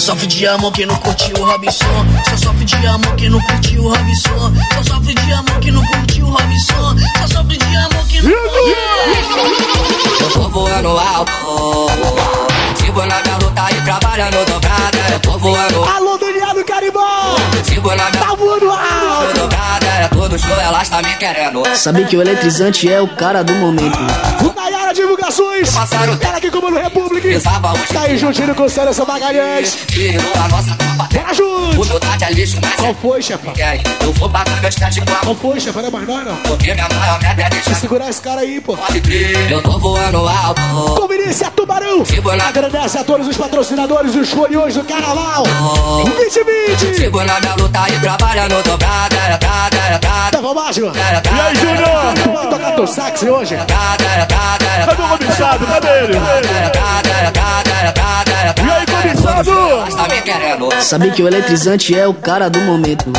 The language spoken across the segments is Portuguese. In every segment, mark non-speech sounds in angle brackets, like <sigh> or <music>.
Só sofre de amor quem não curtiu o Robson. Só sofre de amor quem não curtiu o Robson. Só sofre de amor quem não curtiu o Robson. Só sofre de amor quem não curtiu. Eu tô voando alto. Sigo na luta e trabalhando dobrada. Eu tô voando Alô, Daniel do Caribó! Sigo na minha Tá voando alto! dobrada. É todo show, elas tá me querendo. Sabe que o eletrizante é o cara do momento. O Passaram Ela aqui comando República! Pisava hoje. Tá aí juntinho com o Magalhães! A nossa tropa. Bora junto! É mas Qual é foi, chefa? Eu vou pagar meus testes com Qual a foi, chefa? Não é mais nós, não? Porque minha maior meta é deixar Segurar esse cara aí, pô! Pode crer. Eu tô voando alto. Conveniência Tubarão! Agradece a todos os patrocinadores dos foliões do Carnaval! 2020! Sigo na minha luta e trabalhando dobrada. É cada, é cada. Tá bom, Mágico? E aí, Júnior? Vai tocar teu sax hoje? Cadê o cobiçado? Cadê ele? E aí, cobiçado? Sabe que o eletrizante é o cara do momento.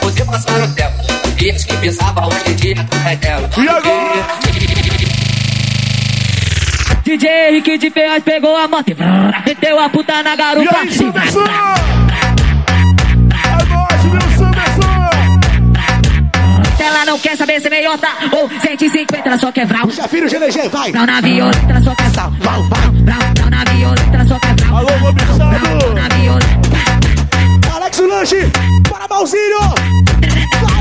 Poder passar o tempo. Dias que pensava hoje em dia é telo. E agora? DJ Henrique de Ferraz pegou a moto e <laughs> meteu a puta na E garupa. aí, não quer saber se é meiota ou 150, ela só quer vral. O Jafiro GLG, vai! Vrau na violeta, ela só quer sal. Vrau, vrau, vrau, vrau na violeta, ela só quer vral. Alô, violeta. Alex Lanche! Para Malzinho! Vai, vai, vai!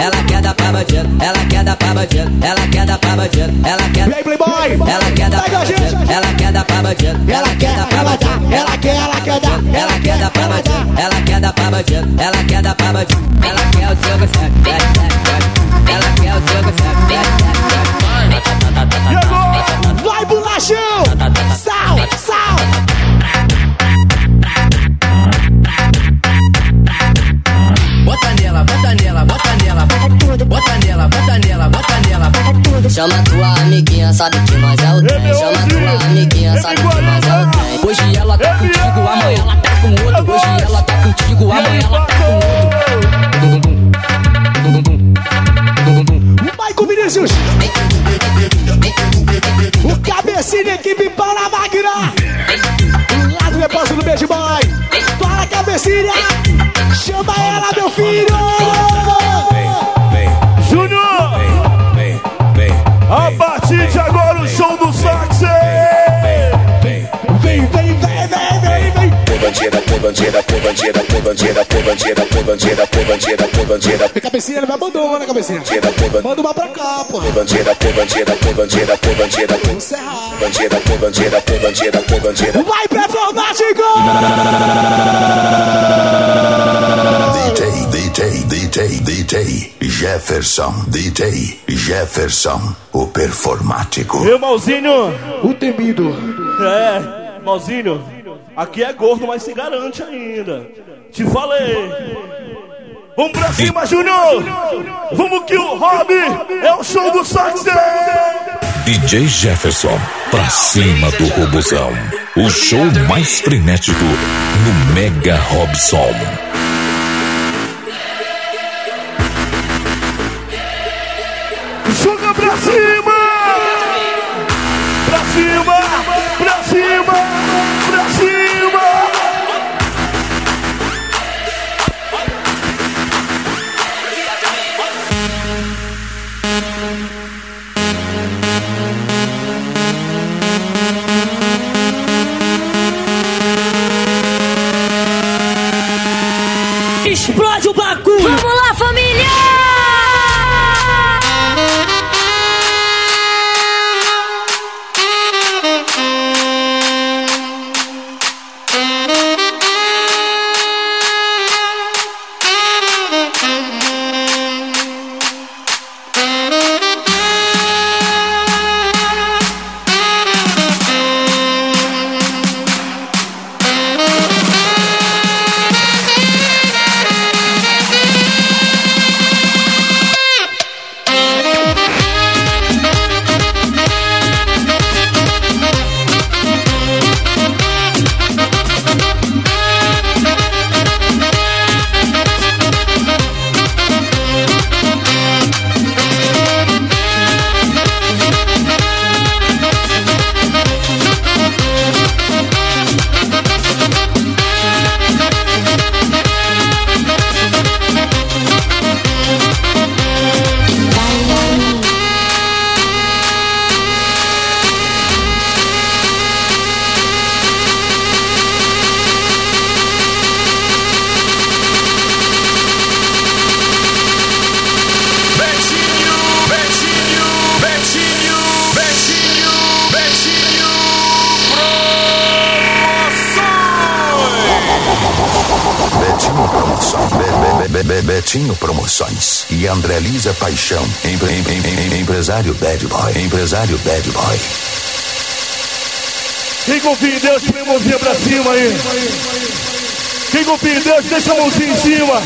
Ela quer dar pra bandido, ela quer dar pra bandido, ela quer dar pra bandido, ela quer E aí, Playboy! Ela quer dar pra bandido, ela quer dar pra bandido, Ela quer, ela dá, ela quer, ela quer dar, ela quer dar pra bandido, ela quer dar pra bandido, ela quer dar pra bandido, ela quer o seu gostado, ela quer o seu gostado, E agora? Vai, bolachão! Sal, sal! Nela. Bota nela, bota nela, bota nela. Chama tua amiguinha, sabe que nós é o trem. Chama tua amiguinha, sabe que nós é o trem. Hoje ela tá contigo, amanhã ela tá com outro. Hoje ela tá contigo, amanhã ela tá com outro. O Maico Vinícius! O cabecinha equipe para a máquina! Lá do depósito do Beijo Boy! Para cabecinha! Chama ela, meu filho! Bandida, foi bandida, foi bandida, foi bandida, foi bandida, foi bandida, foi bandida, foi bandida, Vem, cabecinha, ele uma, né, cabecinha? Manda uma pra cá, pô! foi bandida, foi bandida, foi bandida, foi Vamos encerrar! bandida, foi bandida, foi bandida, foi bandida. Vai, performático! DJ, DJ, DJ, DJ Jefferson, DJ Jefferson, o performático. Meu Malzinho! O temido! É, Malzinho, aqui é gordo, mas se garante ainda. Te falei. Vamos pra cima, Júnior! Vamos que o hobby é o show do sax! DJ Jefferson, pra cima do robozão. O show mais frenético no Mega Robson. André Lisa Paixão, empre, empre, empre, empresário Bad Boy, empresário Bad Boy. Quem confia em Deus, põe a mãozinha pra cima aí. Quem confia em Deus, deixa a mãozinha em cima.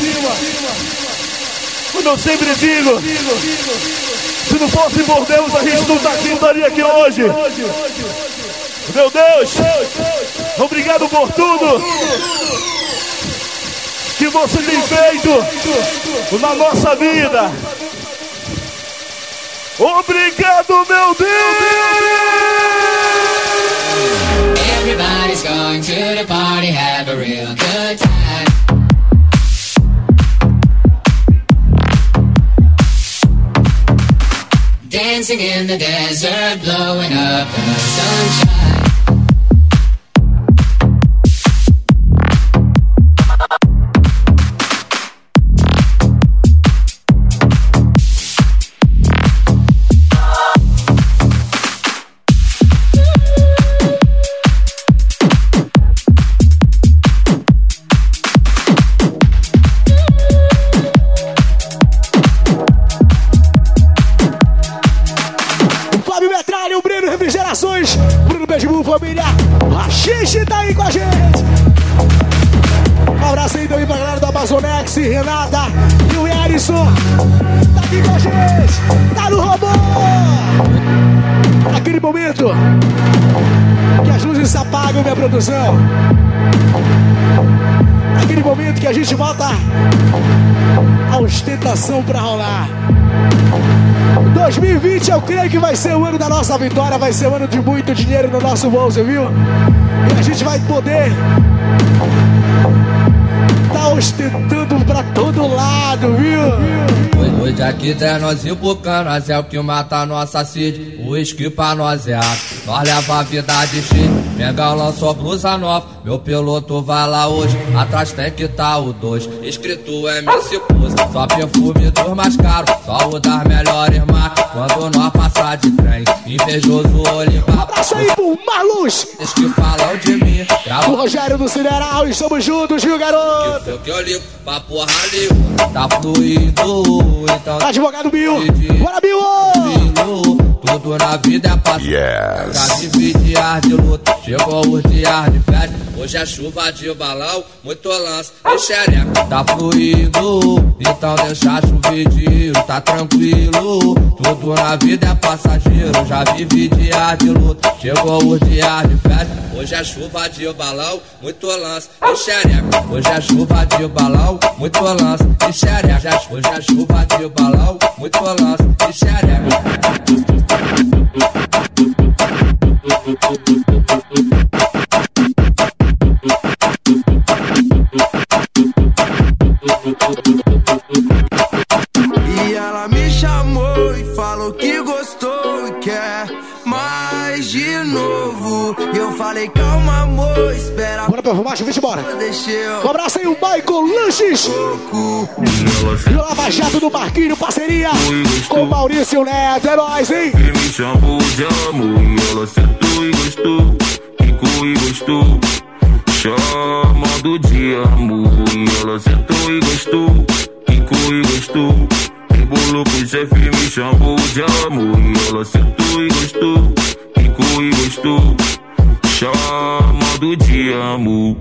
Como eu sempre digo, se não fosse por Deus, a gente não, tá aqui, não estaria aqui hoje. Meu Deus, obrigado por tudo que você tem feito na nossa vida. Obrigado, meu Deus! Everybody's going to the party, have a real good time. Dancing in the desert, blowing up the sunshine. Vai ser o ano de muito dinheiro no nosso bolso, viu? E a gente vai poder tá ostentando pra todo lado, viu? Hoje, aqui tem nós e pro canas é o que mata a nossa sede. O uísque pra nós é água, nós leva a vida de cheio. Mengão lançou blusa nova, meu piloto vai lá hoje. Atrás tem que tá o dois, escrito MC Pose. Só perfume dos mais caros, só o das melhores marcas. Quando nós passar de trem, invejoso olho pra Abraço aí pro Marluz, Eles que falam de mim, o gravo Rogério do Cineral, estamos juntos, viu, garoto? que foi que eu ligo pra porra ali. Tá fluindo, então Advogado Bill, bora Bill! Tudo na vida é passado. Yes. Já vivi dias de luta, chegou os dias de festa. Hoje é chuva de balão, muito lance e xereca. Tá fluindo, então deixa chover de tá tranquilo. Tudo na vida é passageiro, já vivi dias de luta, chegou os dias de festa. Hoje é chuva de balão, muito lance e xereca. Hoje é chuva de balão, muito lance e. Hoje é chuva de balão, muito lance e. E ela me chamou e falou que gostou e quer mais de novo. E eu falei, calma, amor, espera. Bora pra baixo. Deixa eu Um abraço aí, o Michael Lanches. E o Lava Jato do Marquinho, parceria com o Maurício Neto. É nóis, hein? Ele me chamou de amor e ela sentou e gostou, ficou e gostou. Chamando de amor e ela sentou e gostou, ficou e gostou. Rebolou pro chefe, me chamou de amor e ela sentou e gostou, ficou e gostou. Chamando de amor.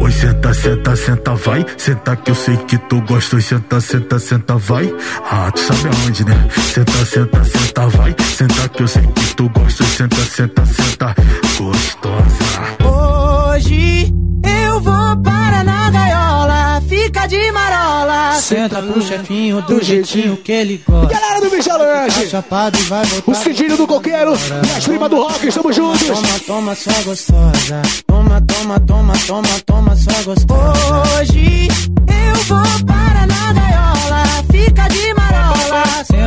Oi, senta, senta, senta, vai. Senta que eu sei que tu gosta. Oi, senta, senta, senta, vai. Ah, tu sabe aonde, né? Senta, senta, senta, vai. Senta que eu sei que tu gosta. Oi, senta, senta, senta, gostosa. Hoje eu vou para na gaiola, fica de marola. Senta pro chefinho do jeitinho que ele gosta. Galera do Michelangelo, Chapado e vai voltar. o Cidinho do Coqueiro e as primas do Rock, estamos juntos. Toma, toma, só gostosa. Toma, toma, toma, toma, toma, só gostosa. Hoje eu vou para na gaiola, fica de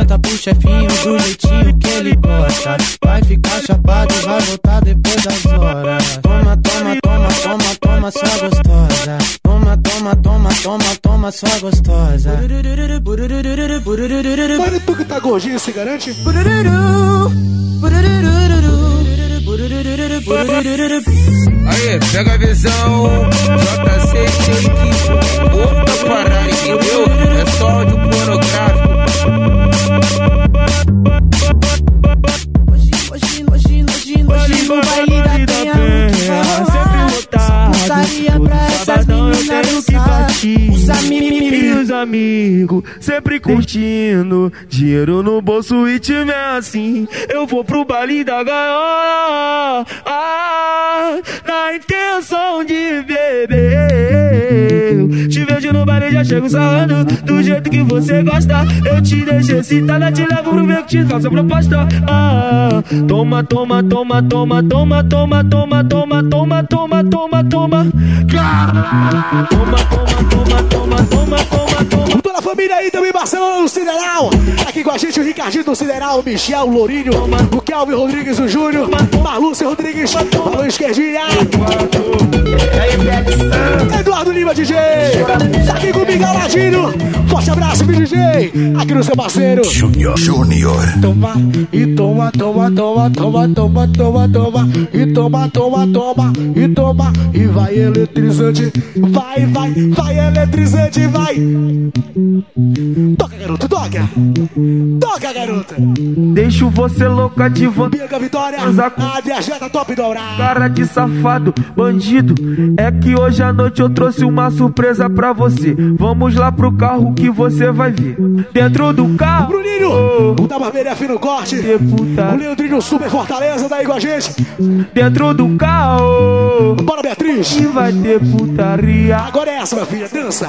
Senta pro chefinho do jeitinho que ele gosta. Vai ficar chapado e vai voltar depois das horas. Toma, toma, toma, toma, toma, só gostosa. Toma, toma, toma, toma, toma, só gostosa. Mano, tu que tá gordinho, se garante? Aí, pega a visão, JC, outra parada. entendeu? É só áudio pornográfico. Hoje, hoje, hoje, hoje no baile da penha o que vai rolar? Putaria pra essas meninas dançar. Os amigos E os amigos sempre curtindo, dinheiro no bolso e time é assim. Eu vou pro baile da gaiola, ah, na intenção de beber. Te vejo no baile, já chego sarrando, do jeito que você gosta. Eu te deixo excitada, te levo pro meu que te faço a proposta. Ah, toma, toma, toma, toma, toma, toma, toma, toma, toma, toma, toma, toma. Toma, toma, toma, toma, toma, toma, toma. Toda a família aí também, Barcelona do Sideral. Aqui com a gente o Ricardinho do Sideral, o Michel, o Lourinho, o Kelvin Rodrigues, o Júnior, Marlúcio Rodrigues, o Esquerdinha. Eduardo Lima, DJ. Aqui com o Miguel Ladino. Forte abraço, meu DJ. Aqui no seu parceiro. Júnior. Júnior. Toma e toma, toma, toma, toma, toma, toma, toma. E toma, toma, toma, e toma. E vai eletrizante. Vai, vai, vai eletrizante, vai. Toca, garoto, toca. Toca, garota. Deixo você louca de vontade. Bianca Vitória, a viajada top dourada. Cara de safado, bandido. É que hoje à noite eu trouxe uma surpresa pra você. Vamos lá pro carro que você vai ver. Dentro do carro. Bruninho, o da Barbearia Fino Corte. O Leandrinho Super Fortaleza, daí com a gente. Dentro do carro. Bora, Beatriz. E vai ter putaria. Agora é essa, minha filha. Dança.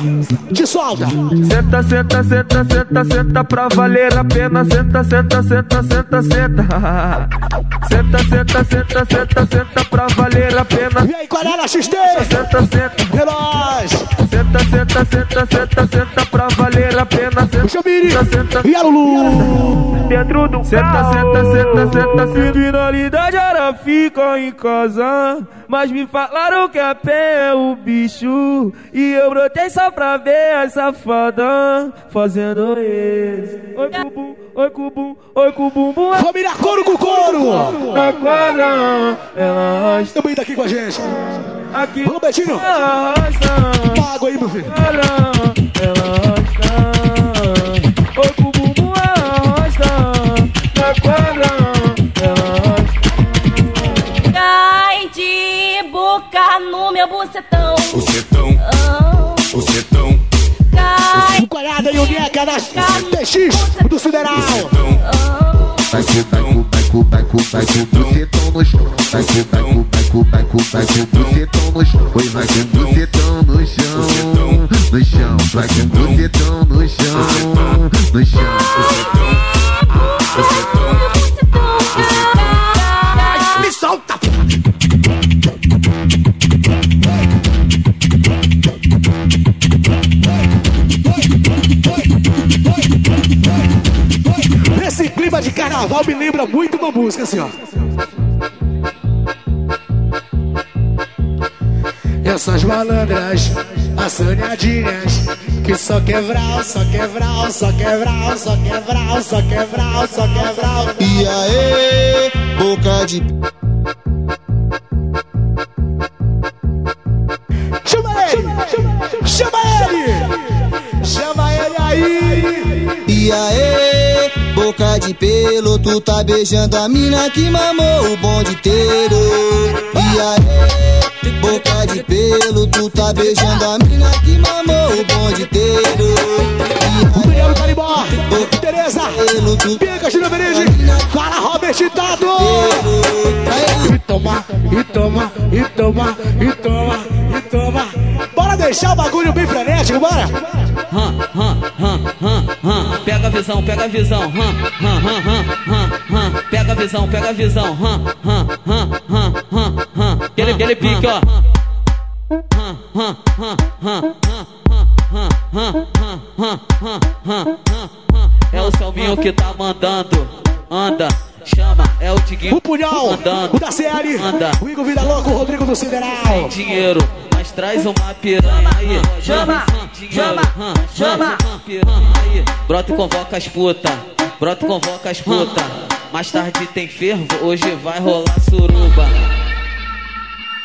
Te solta. Senta, senta, senta, senta, senta pra valer a pena. Senta, senta, senta, senta, senta. <laughs> Senta, senta, senta, senta, senta pra valer a pena. E aí, qual é a XT? Senta, senta. É nóis. Senta, senta, senta, senta, senta pra valer a pena. Senta, senta, senta. E a Lulu? Dentro do senta, carro. Senta, senta, senta, senta. Finalidade era ficar em casa. Mas me falaram que a pé é o bicho. E eu brotei só pra ver a safada fazendo isso. Oi, cubum, oi, cubum, oi, cubum, bum. Família Couro com Couro. Na quadra, ela arrasta. Também tá aqui com a gente. Aqui. Vamos, Betinho. Arrasta. Água aí, meu filho. Ela, arrasta. Oi, cubum, bum, ela arrasta. Na quadra, TX do Sideral. Vai com, vai com, vai com, vai com, bucetão no chão. Vai com, vai com, vai com, vai com, bucetão no chão. Oi, vai com bucetão no chão, no chão. Vai com bucetão no chão, no chão. Música assim, ó. Essas malandras, assanhadinhas, que só quebral, só quebral, só quebral, só quebral, só quebral, só quebral. E aí, boca de. Tu tá beijando a mina que mamou o bonde inteiro. E aí, boca de pelo, tu tá beijando a mina que mamou o bonde inteiro. Obrigado, Caribó! Tereza! Bianca Júnior Berede! Fala, Robert Tato! E toma, e toma, e toma, e toma, e toma. Bora deixar o bagulho bem frenético, bora! Hum, hum, hum, hum, pega a visão, pega a visão, hum, hum, hum, hum, pega a visão, pega a visão, hum, hum, hum, hum, hum, hum, ele, ele pique, ó. É o Selminho que tá mandando, anda chama, é o Tiguinho. O punhal, mandando. o da CL, Anda. o Igor Vida Louco, o Rodrigo do Sideral. Tem dinheiro, mas traz uma piranha aí. chama, chama, chama. Brota e convoca as puta, brota e convoca as puta. Mais tarde tem fervo, hoje vai rolar suruba.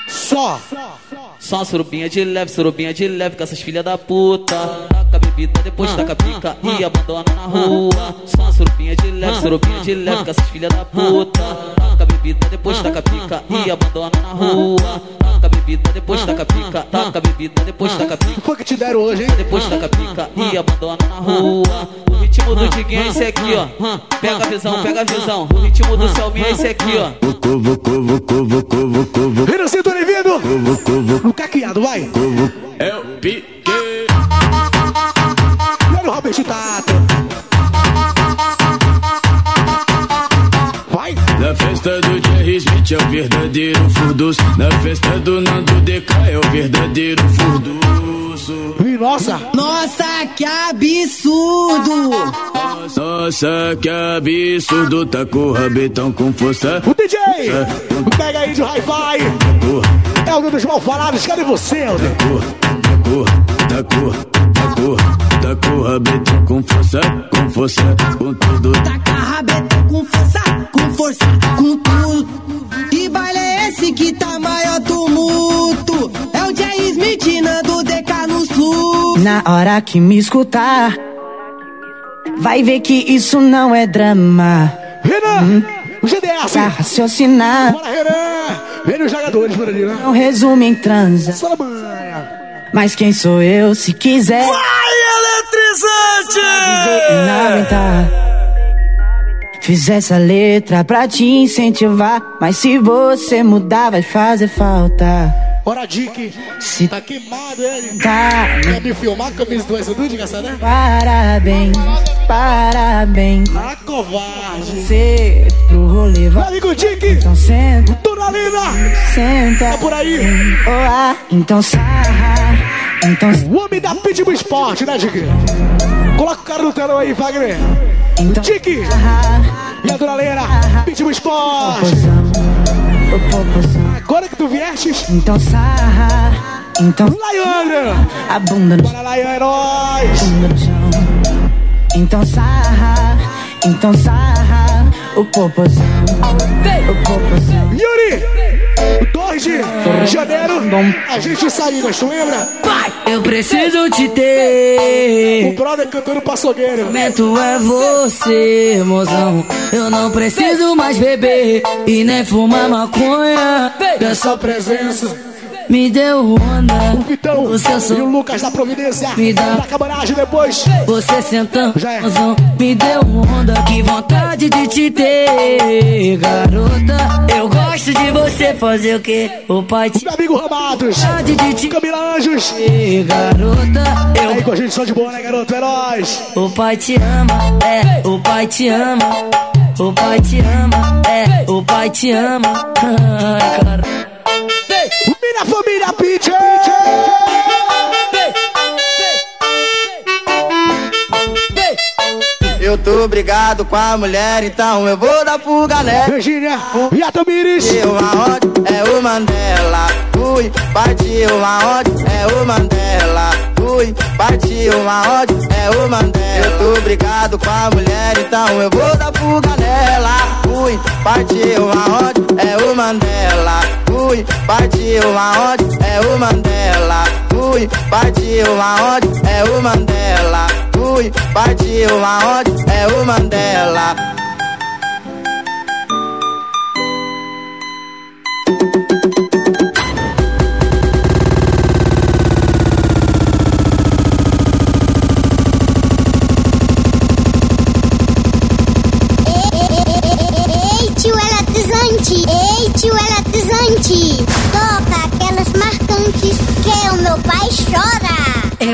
Só. Só uma surubinha de leve, surubinha de leve com essas filhas da puta. Taca bebida, depois taca pica e abandona na rua. Só uma surubinha de leve, surubinha de leve com essas filhas da puta. Taca bebida, depois taca pica e abandona na rua. Taca bebida, depois taca pica, taca bebida, depois taca pica. Foi que te deram hoje, hein? Depois taca pica e abandona na rua. O ritmo do Diguinho é esse aqui, ó. Pega a visão, pega a visão. O ritmo do Selminha é esse aqui, ó. Renancinho do Olivido. No caqueado, vai. Eu piquei. Olha o Robert Tato. Na festa do Jerry Smith é o verdadeiro furduço. Na festa do Nando DK é o verdadeiro furduço. E nossa. Nossa, que absurdo! Nossa, que absurdo, tá com o rabetão com força. O DJ. Pega aí de hi-fi. É o dos mal falados. Cadê você, Helder? Tá com, tá com, tá rabetão com força, com força, com tudo. Taca rabetão com força, com força, com tudo. Que baile é esse que tá maior tumulto? É o Jay Smith Nando DK no sul. Na hora que me escutar, vai ver que isso não é drama. Renan, o GDS. Pra raciocinar, Bora, Renan. Vem os jogadores por ali, né? não resume em transa. Mas quem sou eu se quiser? eletrizante! dizer e não aguentar. Fiz essa letra pra te incentivar, mas se você mudar vai fazer falta. Bora, Dick. Se Tá queimado ele. tá, Quer me filmar com a camisa do Exudu de né? parabéns, parabéns. Ah, covarde. Você pro rolê vai. amigo Dick. Então senta, Dona Lina. senta. Tá por aí. Olá, então sarra, então O homem da Pitbull Sport, né, Dick? Coloca o cara no telão aí, Wagner. então sarra, E a Dona Lena. Pitbull Sport. Agora que tu viestes. Então sarra, então Laiana. a bunda no Bora, Laiana, heróis. bunda no chão. Então sarra, então sarra, o popozão, o popozão. Yuri. 2 de janeiro. A gente saiu, tu lembra? Eu preciso te O ter. brother cantando passogueiro. Momento é você, mozão. Eu não preciso mais beber e nem fumar maconha. Dessa presença. Me deu onda. O Vitão seu e o Lucas da Providência. Me dá. Da camaragem depois. Você sentando, Já é. me deu onda. Que vontade de te ter, garota. Eu gosto de você fazer o que? O pai te Meu amigo Ramados. te Camila Anjos. ter, garota. Aí Eu com a gente só de boa, né, garoto? É nóis. O pai te ama, é, o pai te ama. O pai te ama, é, o pai te ama. <laughs> Ai, cara. Minha família Pitch. Eu tô brigado com a mulher, então eu vou dar fuga nela. Virgínia e a Tamires. Partiu aonde é o Mandela. Fui, partiu aonde é o Mandela. Fui, partiu aonde é o Mandela. Eu tô brigado com a mulher, então eu vou dar fuga nela. Fui, partiu aonde é o Mandela. Fui, partiu aonde é o Mandela. Fui, partiu aonde é o Mandela. Fui, partiu aonde é o Mandela.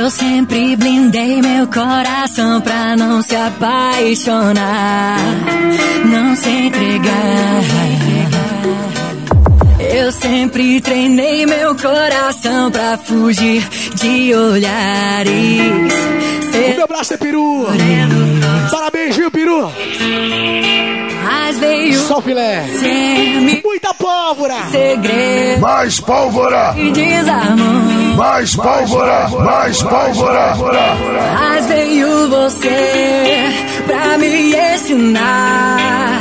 Eu sempre blindei meu coração pra não se apaixonar, não se entregar. Eu sempre treinei meu coração pra fugir de olhares. O meu braço é peru. Parabéns, viu, peru? mas veio. Só filé. Muita pólvora. Segredo. Mais pólvora. E desarmou. Mais pólvora. Mais pólvora. Mas veio você pra me ensinar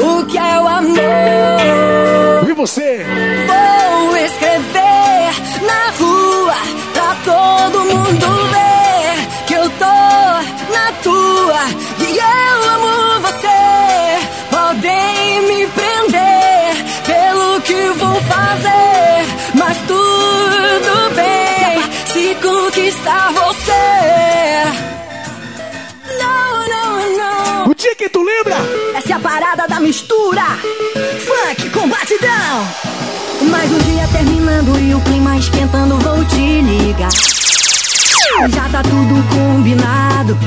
o que é o amor. E você? Vou escrever na rua pra todo mundo ver que eu tô na tua e eu amo que tu lembra? Essa é a parada da mistura. Funk com batidão. Mais um dia terminando e o clima esquentando, vou te ligar. Já tá tudo combinado.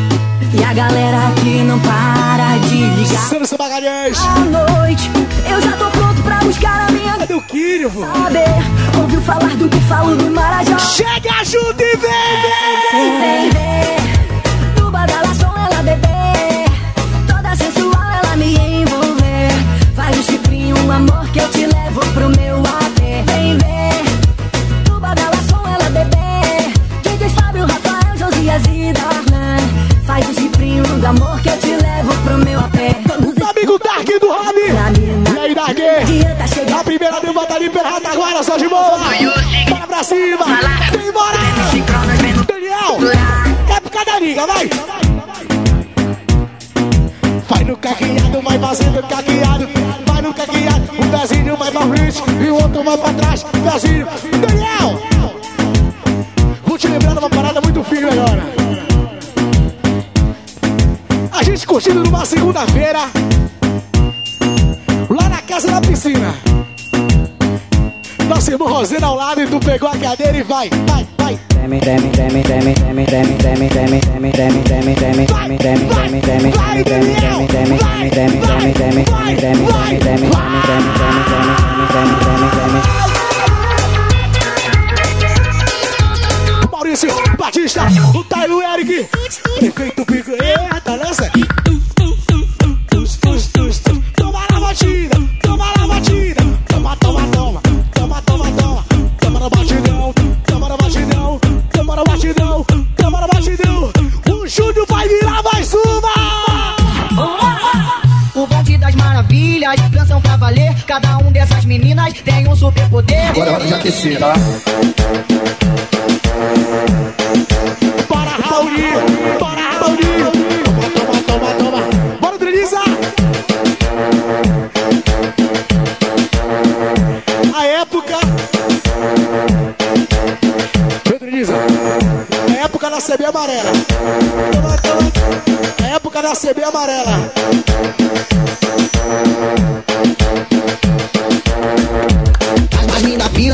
E a galera aqui não para de ligar. Santos Magalhães. À noite, eu já tô pronto pra buscar a minha. Cadê o Quírio? Saber, ouviu falar do que falo do Marajó. Chega junto e vem! Vem, vem, vem. Um amor que eu te levo pro meu AP. Vem ver. No badalação ela bebê. DJ Fábio, Rafael, Josias e Darlan. Faz um chifrinho do amor que eu te levo pro meu AP. Amigo Dark do Rob. E aí, Dark? A primeira deu tá liberada agora, só de boa. Bora pra cima. Vem embora. Daniel. Época da liga, vai. Vai no caqueado, vai fazendo caqueado. No caqueado, um pezinho vai pra frente e o outro vai pra trás. Pezinho. Daniel. Vou te lembrar de uma parada muito firme agora. A gente curtindo numa segunda-feira. Lá na casa da piscina. Nosso irmão Rosena ao lado e tu pegou a cadeira e vai, vai, Maurício Batista, o Taylor Eric, prefeito pica, eita, lança. Cada um dessas meninas tem um super poder. Agora é hora de aquecer, tá? Bora, Rauli! Bora, Rauli! Toma, toma, toma, toma! Bora, Denisa! A época. Ô, Denisa! A época da CB amarela. Toma, toma! A época da CB amarela.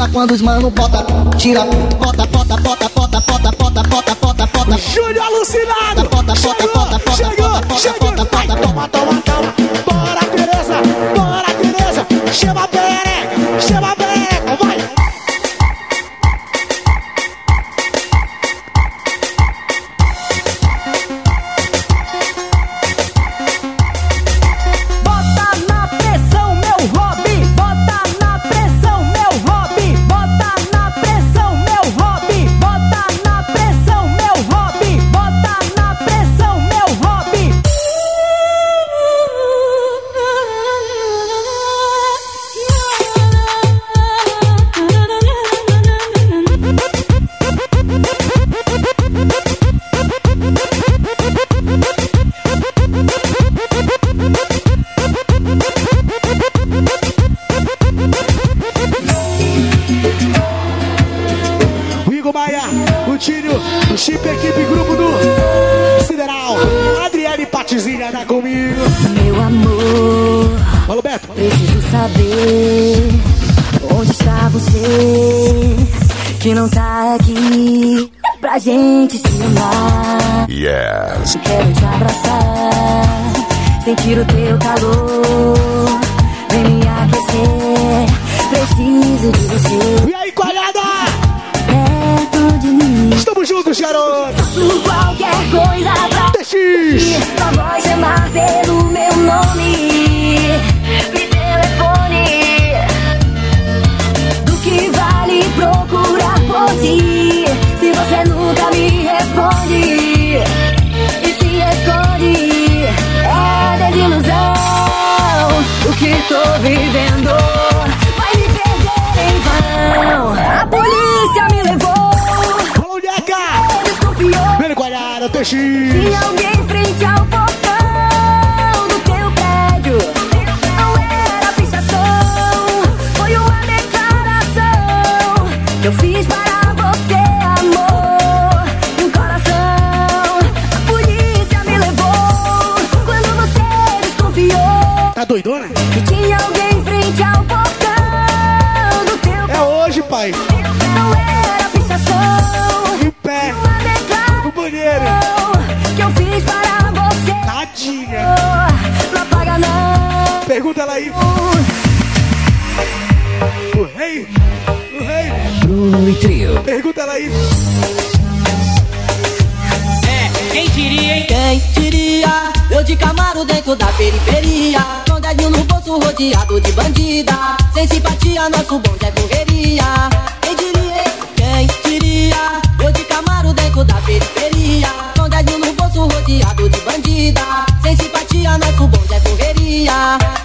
Pira quando os mano bota, tira, bota, bota, bota, bota, bota, bota, bota, bota, bota. Júnior alucinado! Bota, bota, bota, bota, Chegou! Chegou! bota, bota, toma, toma, toma! Bora, Tereza! Bora, Tereza! Chama a perereca! Chama a 只要。Bruno e Trio. Pergunta ela aí. É, quem diria, hein? Quem diria? Eu de Camaro dentro da periferia Com 10 mil no bolso rodeado de bandida Sem simpatia, nosso bonde é correria Quem diria? Quem diria? Eu de Camaro dentro da periferia Com 10 mil no bolso rodeado de bandida Sem simpatia, nosso bonde é correria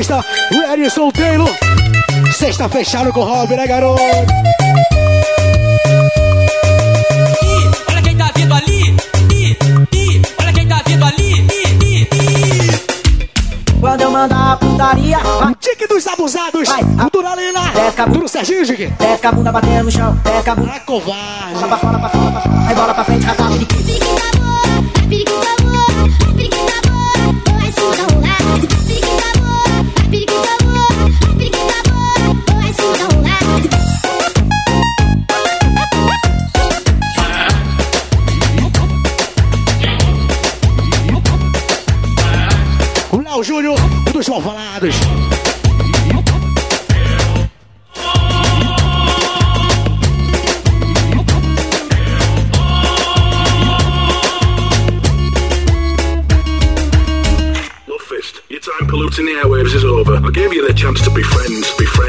Maurício Batista. O Erison Taylor. Sexta fechado com o Rob, né, garoto? Ih, olha quem tá vindo ali. Ih, ih, olha quem tá vindo ali. Ih. Quando eu mandar a putaria vai, tique dos abusados. Vai. O Duralina. Desce a bunda. Duro Serginho, Gig. Desce a bunda batendo no chão Desce a bunda Ah, covarde. Bola pra fora, pra fora, pra fora Aí bola pra frente, rasgado de Periquita friends before.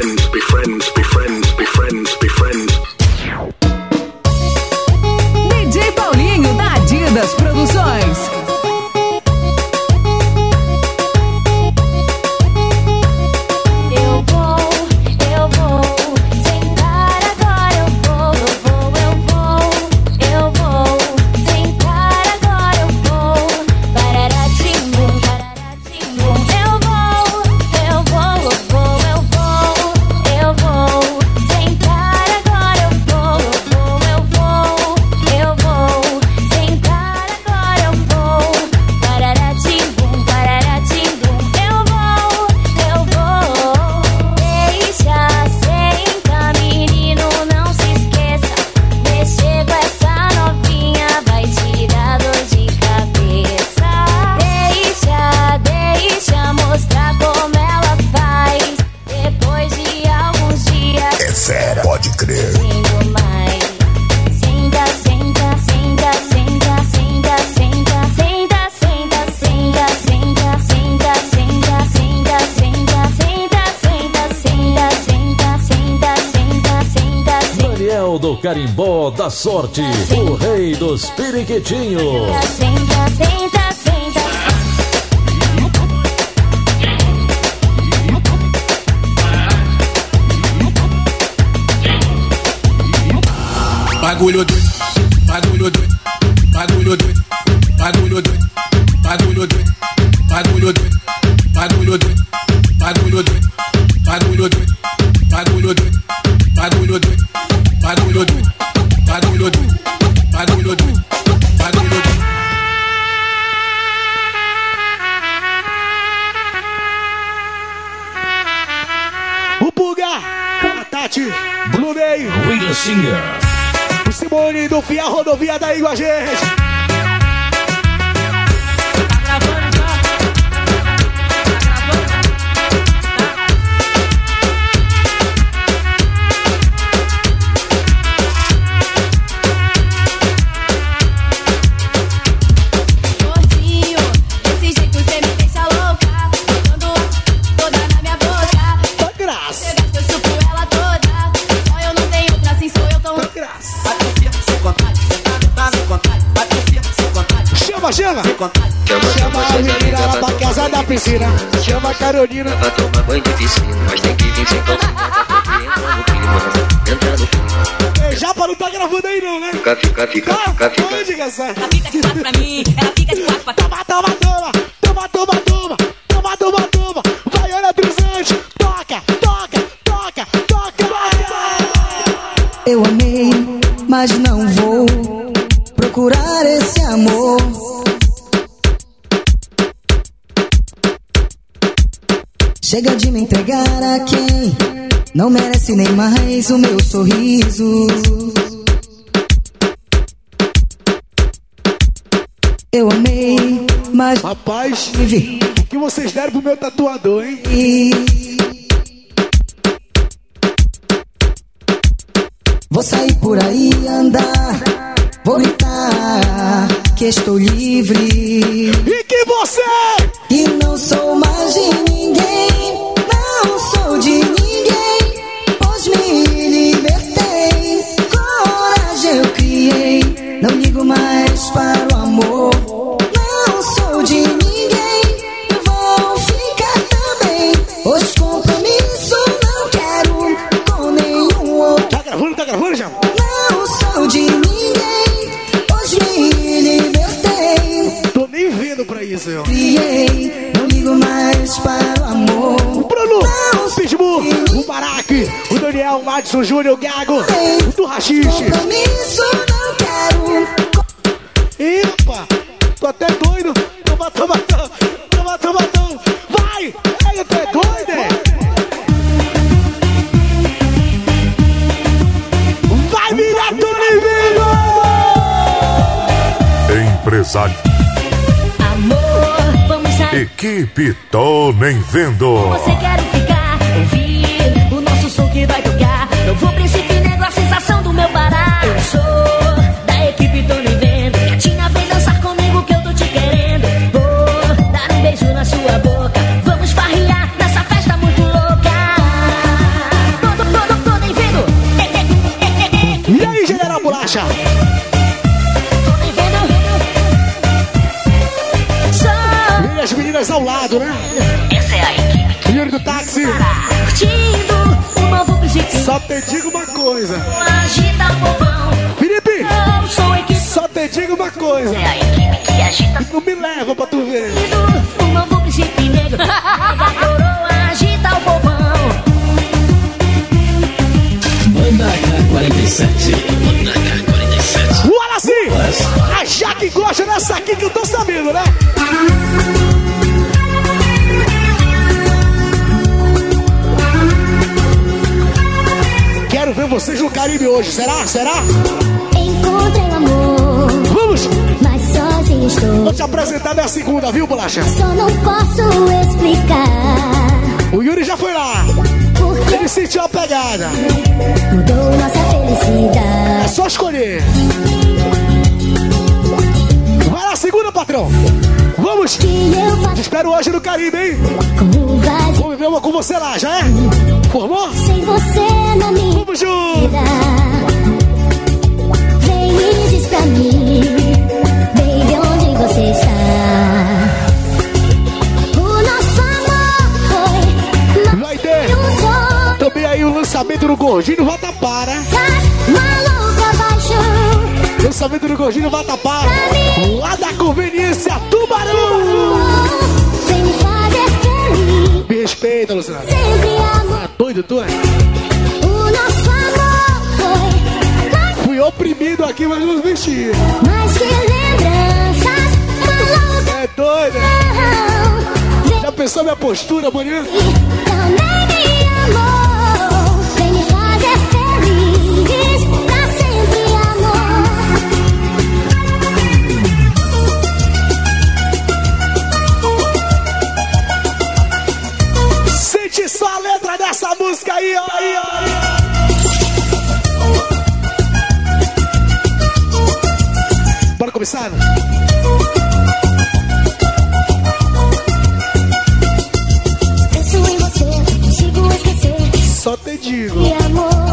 Sorte, o rei dos periquitinhos. Senta, senta, senta. Bagulho doido, bagulho doido, bagulho doido, bagulho doido, bagulho doido, bagulho doido, bagulho doido, bagulho doido, bagulho doido, bagulho doido, bagulho doido, bagulho doido, O Simone do Fia Rodovia da Igua, gente. Piscina. Chama a Carolina. Pra tomar banho de piscina, mas tem que vir sem calcinha. Entra no clima, entra no clima. Ei, Japa não tá gravando aí não, né? Fica, fica, fica, fica, fica. Onde, Gassé? Fica quatro pra mim, ela Chega de me entregar a quem não merece nem mais o meu sorriso. Eu amei, mas. Rapaz, o que vocês deram pro meu tatuador, hein? Vou sair por aí andar, vou gritar que estou livre. E que você? E não sou mais amor. Não sou de ninguém, vou ficar também. Os compromissos não quero com nenhum outro. Tá gravando, tá gravando já? Não sou de ninguém, pois me libertei. Tô nem vendo pra isso, ó. Criei, não ligo mais para o amor. O Bruno, o Pitbull, o Baraque, o Daniel, o Madison Júnior, o Gago, o do Rachixe. Compromisso não quero. Tô até doido. Toma, toma, toma, toma, toma, toma. Vai, ei, tô é doido? Vai virar tudo Empresário. Amor, vamos sair. Equipe Tô Nem Vendo. Você quer ficar, ouvir Só E as meninas ao lado, né? essa é a equipe. Yuri do táxi. Curtindo o novo. Só te digo uma coisa. Agita o povão. Felipe, só te digo uma coisa. É a equipe que agita Não me leva pra tu ver. Aqui que eu tô sabendo, né? Quero ver vocês no Caribe hoje, será? Será? Encontrei o amor, Vamos! mas sozinho estou. Vou te apresentar minha segunda, viu, Bolacha? Só não posso explicar O Yuri já foi lá. porque Ele sentiu a pegada. mudou nossa É felicidade. só escolher patrão. Vamos! Te espero hoje no Caribe, hein? Vamos ver uma com você lá, já é? Formou? Sem você na minha Vamos junto! Vem e diz pra mim, baby, onde você está? Também aí o lançamento no Gordinho volta Para. Tá maluco. Lançamento do Gordinho Vatapara. Lá da conveniência Tubarão. Me respeita, Luciano. Tá doido, tu é? Fui oprimido aqui, mas não mexi. mais que lembranças. É doido, é? Vem Já pensou minha postura amanhã? também me amor. Começar? Penso em você, consigo esquecer. Só te digo. E amor,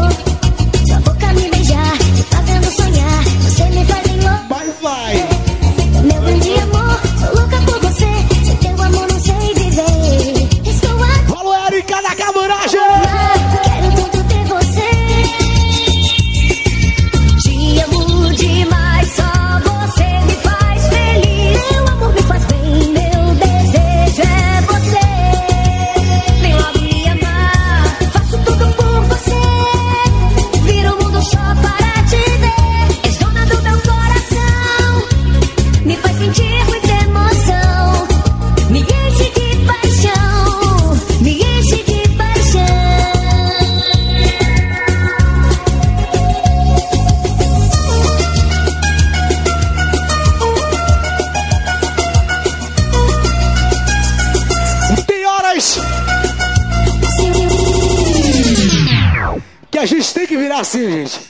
assim, gente.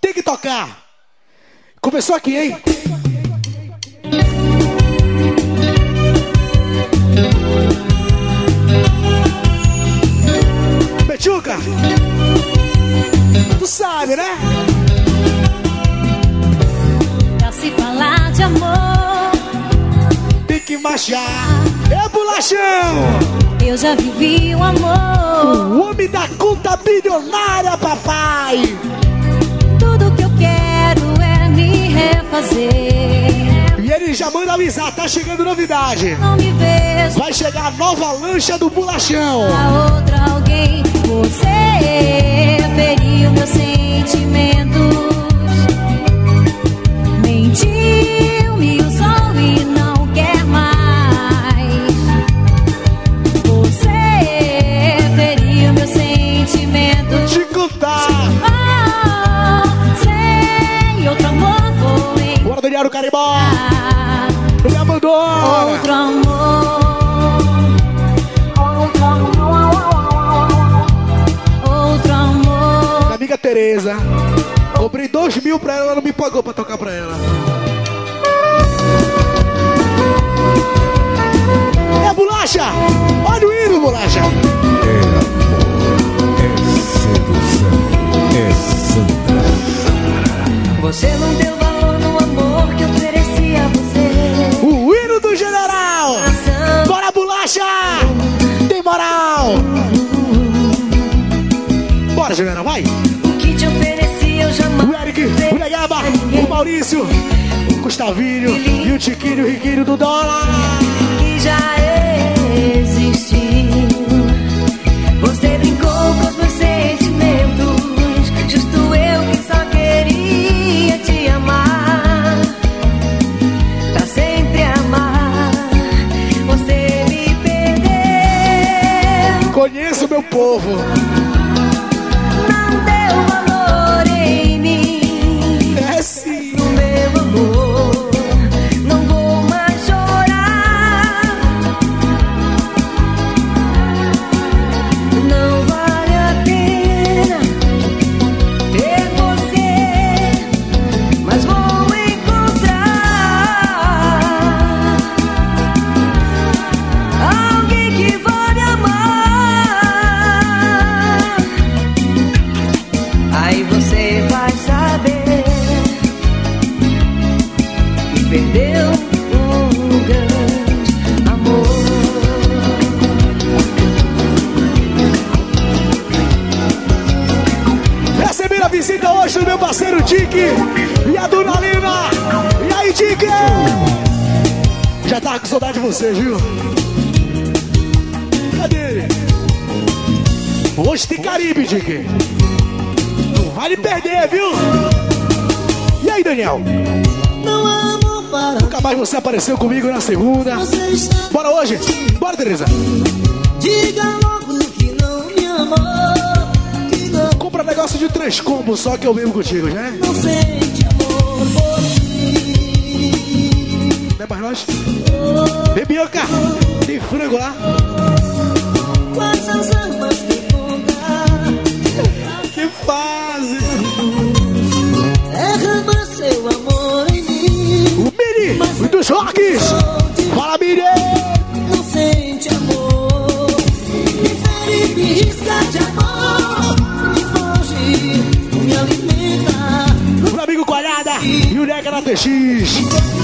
Tem que tocar. Começou aqui, hein? Bechuca! Tu sabe, né? Pra se falar de amor, Tem que marchar. É bolachão! Eu já vivi o amor. O homem da conta bilionária, papai! Tudo que eu quero é me refazer. E ele já manda avisar, tá chegando novidade. Não me vejo Vai chegar a nova lancha do bolachão. a outra alguém. Você feriu meus sentimentos. Mentiu, Daniel Caribó! Não me abandona! outro amor. Outro amor. Outro amor. Minha amiga Tereza. Cobrei dois mil pra ela, ela não me pagou pra tocar pra ela. É bolacha! Olha o hino, bolacha! Você não deu General, vai! O que te ofereci eu jamais. O Eric, o Negaba, o Maurício, o Gustavinho e o Tiquinho, o Riquinho do dólar! que já existiu. Você brincou com os meus sentimentos. Justo eu que só queria te amar. Pra sempre amar. Você me perdeu. Conheço meu povo! Viu? Cadê ele? Hoje tem Caribe, Tique. Não vale perder, viu? E aí, Daniel? Nunca mais você apareceu comigo na segunda. Bora hoje? Bora, Tereza. Diga logo que não me amou. Compra negócio de três combos só que eu mesmo contigo, já é? não sente amor É mais nós? Vem, Bianca. Tem frango lá. Quais as armas que contar? Que fase. Derrama seu amor em mim. O Mini dos Rocks. Fala, Mini. Não sente amor. Me fere, me risca de amor. Me foge, me alimenta. O amigo Coalhada e o Nega na TX.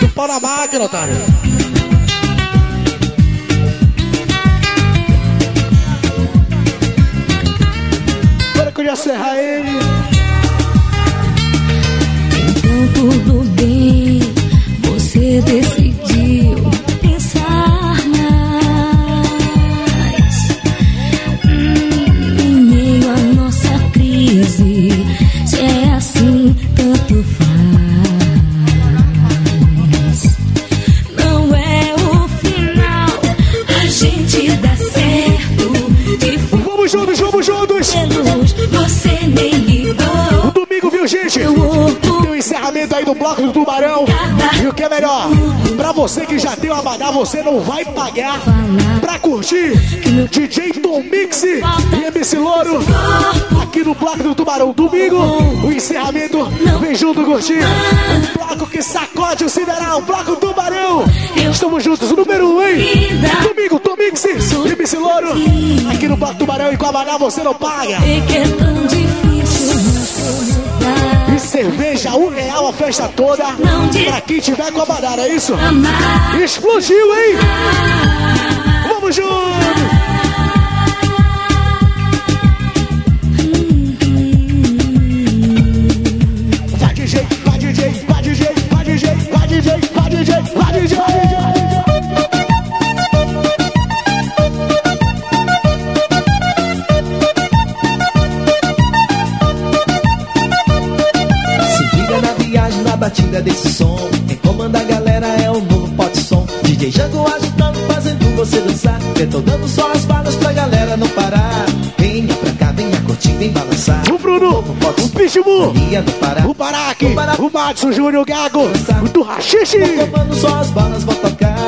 Do pau na aí do Bloco do Tubarão. E o que é melhor? Pra você que já tem o Abadá, você não vai pagar pra curtir DJ Tom Mix e MC Louro aqui no Bloco do Tubarão. Domingo, o encerramento vem junto curtir. O bloco que sacode o Sideral, Bloco Tubarão. Estamos juntos, número 1, um, hein? Domingo, Tom Mix e MC Louro aqui no Bloco Tubarão. E com o Abadá você não paga. Que é tão difícil cerveja, um real a festa toda. Pra quem tiver com a badara, é isso? Explodiu, hein? Vamos juntos! Bruno, o Pitbull, no Pará. o Baraque, o Madison Júnior Gago, o do Rachixe. Comando só as balas, vou tocar.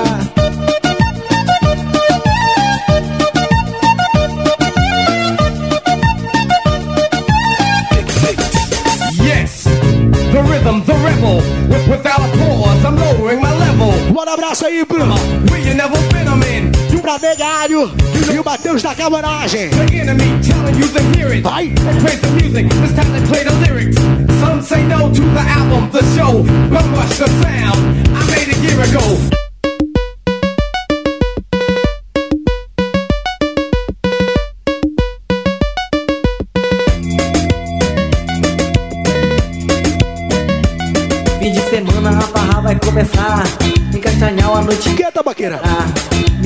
Yes, the rhythm, the rebel. With, without a pause, I'm lowering my level. Bora abraço aí pro pra Megário e o Matheus da Camaragem. Vai! Some say no to the album, the show, but watch the sound I made a year ago.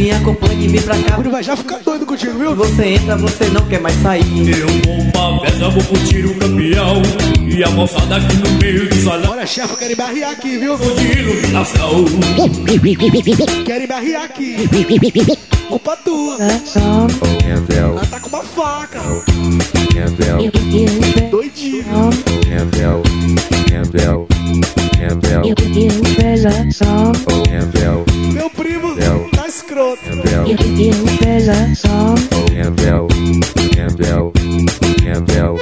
Me acompanhe, vem pra cá. Ele vai já ficar doido contigo, viu? Você entra, você não quer mais sair. Eu vou pra festa, vou curtir o campeão. E a moçada aqui no meio do salão. Olha, chefe, me arriar aqui, viu? De iluminação. Quero me arriar aqui. Culpa tua. Ela tá com uma faca. Doidinho. Meu primo escroto. Campbell, Campbell, Campbell, Campbell.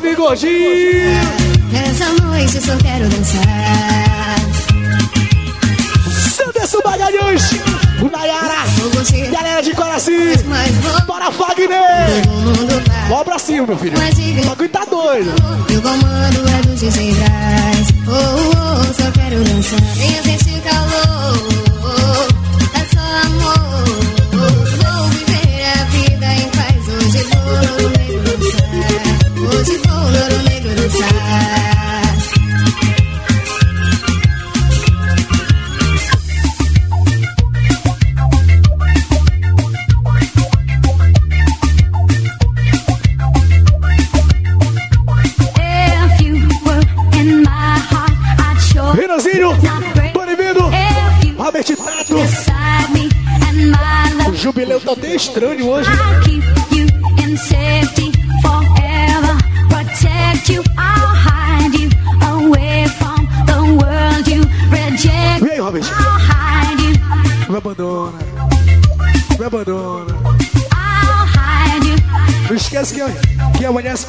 Vai dormir gordinho. Nessa noite eu só quero dançar. Sanderson Magalhães. Nayara. Galera de Coraci. Bora, Fagner. Bora pra cima, meu filho. O bagulho tá doido. O comando é do DJ Braz. Oh, oh, oh, só quero dançar. Venha sentir calor.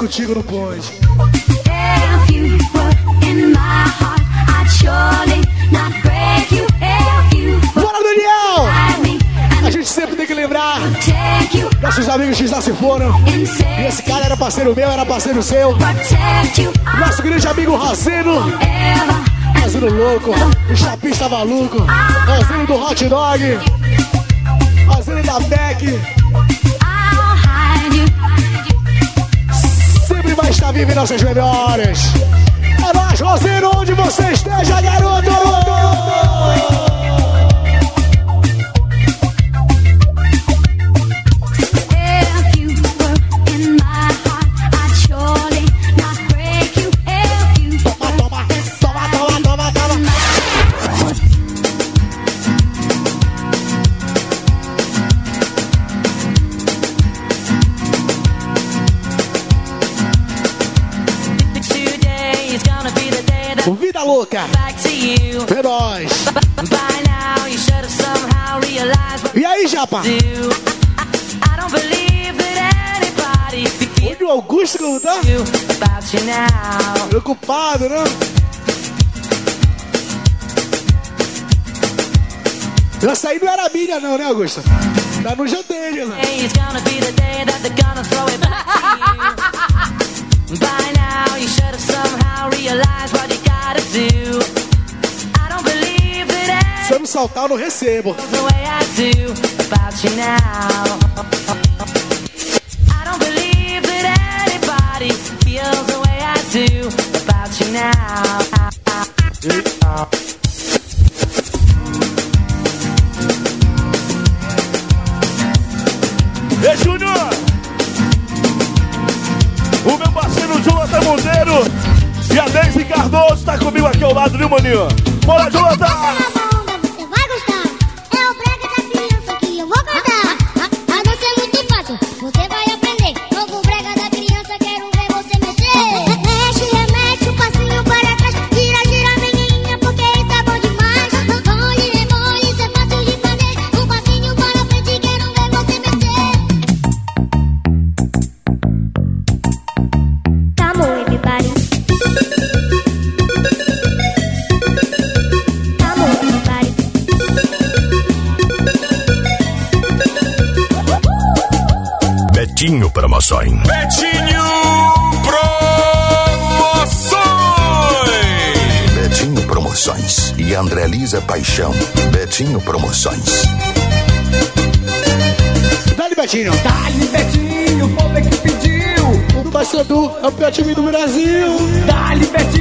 If you were Bora, Daniel! A gente sempre tem que lembrar. Nossos amigos que já se foram. E esse cara era parceiro meu, era parceiro seu. Nosso grande amigo ever. Razeno louco. O chapista maluco. Razeno do hot dog. Razeno da Beck. Vai estar vivo em nossas memórias. É nóis, Razeno, onde você esteja, garoto! If believe that anybody feels Onde o Augusto tá? Preocupado, né? Essa aí não era minha, não, né, Augusto? Tá no GT, né? By now you should have somehow realized what you gotta do. Do about you now. Ei, Júnior! O meu parceiro Jonathan Monteiro e a Deise Cardoso tá comigo aqui ao lado, viu, maninho? Bora, Jonathan! paixão. Betinho Promoções. Dali Betinho. Dali Betinho, o povo é que pediu. O Pastor Du é o pior time do Brasil. Dali Betinho.